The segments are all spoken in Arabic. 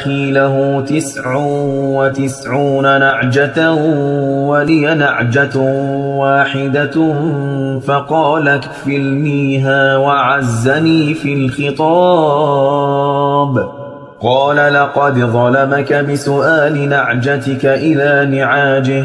أخي له تسع وتسعون نعجة ولي نعجة واحدة فقال اكفلنيها وعزني في الخطاب. قال لقد ظلمك بسؤال نعجتك إلى نعاجه.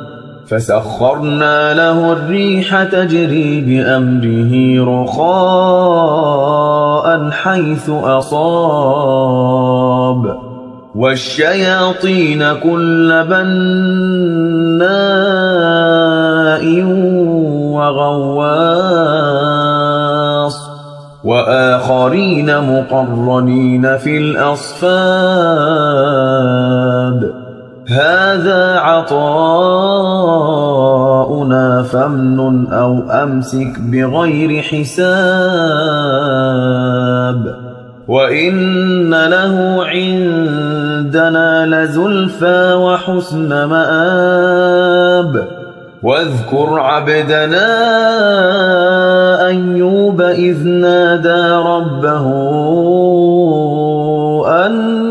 فسخرنا له الريح تجري بأمره رخاء حيث أصاب. والشياطين كل بناء وغواص. وآخرين مقرنين في الأصفاد. هذا عطاؤنا فامنن أو أمسك بغير حساب. وإن له عندنا لزلفى وحسن مآب. واذكر عبدنا أيوب إذ نادى ربه أن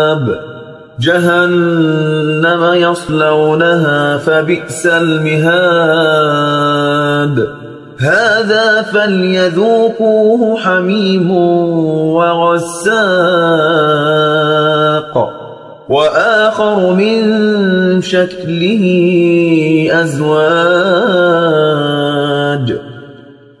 جهنم يصلونها فبئس المهاد. هذا فليذوقوه حميم وغساق. وآخر من شكله أزواج.